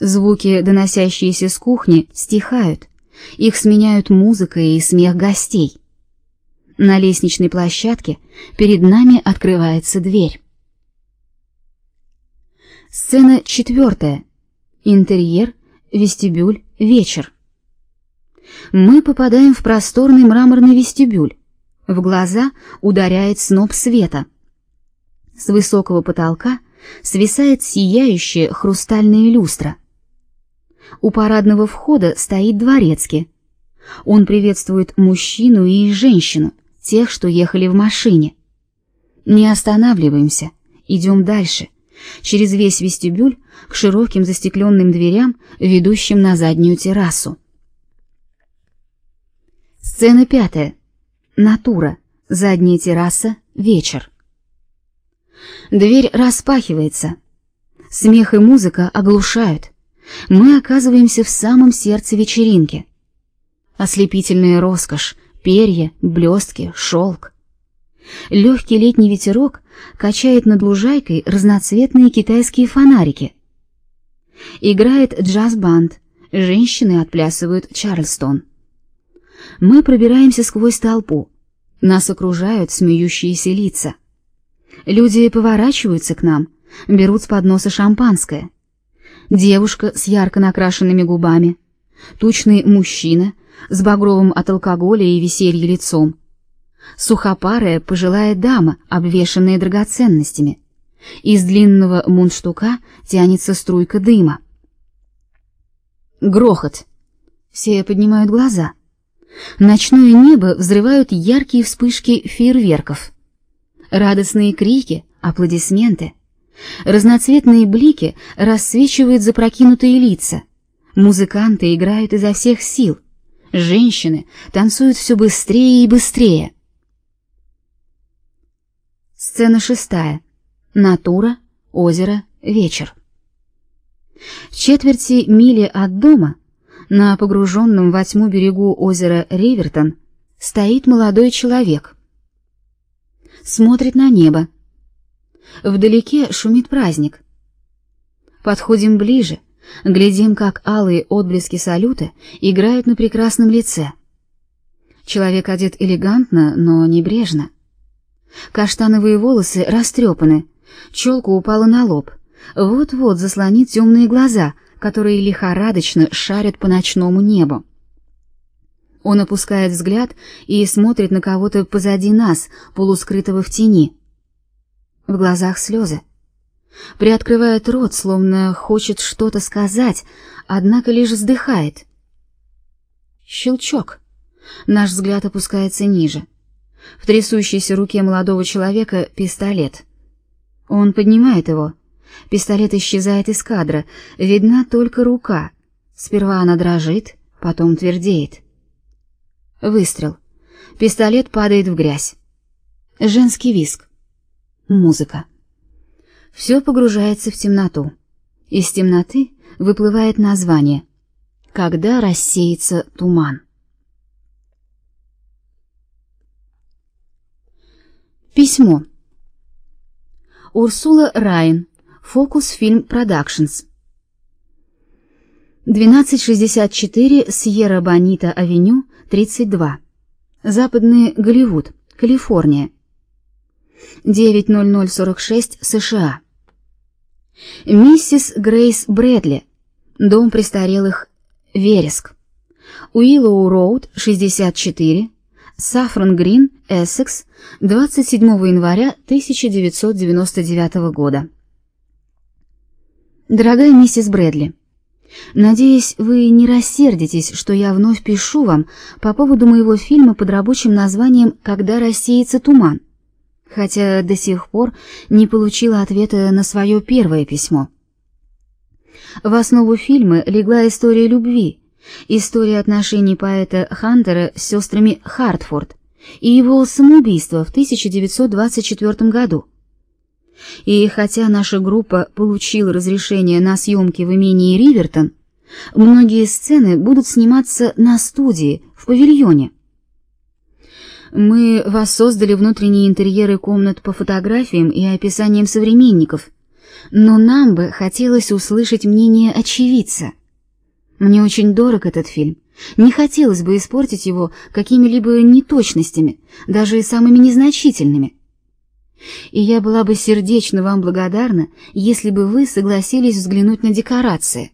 Звуки, доносящиеся с кухни, стихают. Их сменяют музыка и смех гостей. На лестничной площадке перед нами открывается дверь. Сцена четвертая. Интерьер, вестибюль, вечер. Мы попадаем в просторный мраморный вестибюль. В глаза ударяет сноп света. С высокого потолка свисает сияющая хрустальная люстра. У парадного входа стоит дворецкий. Он приветствует мужчину и женщину, тех, что ехали в машине. Не останавливаемся, идем дальше, через весь вестибюль к широким застекленным дверям, ведущим на заднюю террасу. Сцена пятая. Натура. Задняя терраса. Вечер. Дверь распахивается. Смех и музыка оглушают. Мы оказываемся в самом сердце вечеринки. Ослепительная роскошь, перья, блестки, шелк. Легкий летний ветерок качает над лужайкой разноцветные китайские фонарики. Играет джаз-банд, женщины отплясывают чарльстон. Мы пробираемся сквозь толпу. Нас окружают смеющиеся лица. Люди поворачиваются к нам, берут с подноса шампанское. Девушка с ярко накрашенными губами, тучный мужчина с багровым от алкоголя и веселья лицом, сухопарая пожилая дама, обвешанная драгоценностями. Из длинного мундштука тянется струйка дыма. Грохот. Все поднимают глаза. Ночное небо взрывают яркие вспышки фейерверков. Радостные крики, аплодисменты. Разноцветные блики рассвечивают запрокинутые лица. Музыканты играют изо всех сил. Женщины танцуют все быстрее и быстрее. Сцена шестая. Натура, озеро, вечер. В четверти мили от дома, на погруженном во тьму берегу озера Ривертон, стоит молодой человек. Смотрит на небо. Вдалеке шумит праздник. Подходим ближе, глядим, как алые отблески салюта играют на прекрасном лице. Человек одет элегантно, но небрежно. Каштановые волосы растрепаны, челка упала на лоб. Вот-вот заслонит темные глаза, которые лихорадочно шарят по ночному небу. Он опускает взгляд и смотрит на кого-то позади нас, полускрытого в тени. В глазах слезы. Приоткрывает рот, словно хочет что-то сказать, однако лишь вздыхает. Щелчок. Наш взгляд опускается ниже. В трясущейся руке молодого человека пистолет. Он поднимает его. Пистолет исчезает из кадра, видна только рука. Сперва она дрожит, потом твердеет. Выстрел. Пистолет падает в грязь. Женский виск. Музыка. Все погружается в темноту. Из темноты выплывает название «Когда рассеется туман». Письмо. Урсула Райан. Фокус Фильм Продакшнс. 1264 Сьерра Бонита Авеню, 32. Западный Голливуд, Калифорния. 90046 США. Миссис Грейс Брэдли. Дом престарелых Вереск. Уиллоу Роуд, 64. Сафрон Грин, Эссекс, 27 января 1999 года. Дорогая миссис Брэдли, надеюсь, вы не рассердитесь, что я вновь пишу вам по поводу моего фильма под рабочим названием «Когда рассеется туман», хотя до сих пор не получила ответа на свое первое письмо. В основу фильма легла история любви, История отношений поэта Хантера с сестрами Хартфорд и его самоубийство в 1924 году. И хотя наша группа получила разрешение на съемки в имении Ривертон, многие сцены будут сниматься на студии, в павильоне. Мы воссоздали внутренние интерьеры комнат по фотографиям и описаниям современников, но нам бы хотелось услышать мнение очевидца. Мне очень дорог этот фильм. Не хотелось бы испортить его какими-либо неточностями, даже самыми незначительными. И я была бы сердечно вам благодарна, если бы вы согласились взглянуть на декорации.